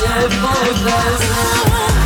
cię podwezmę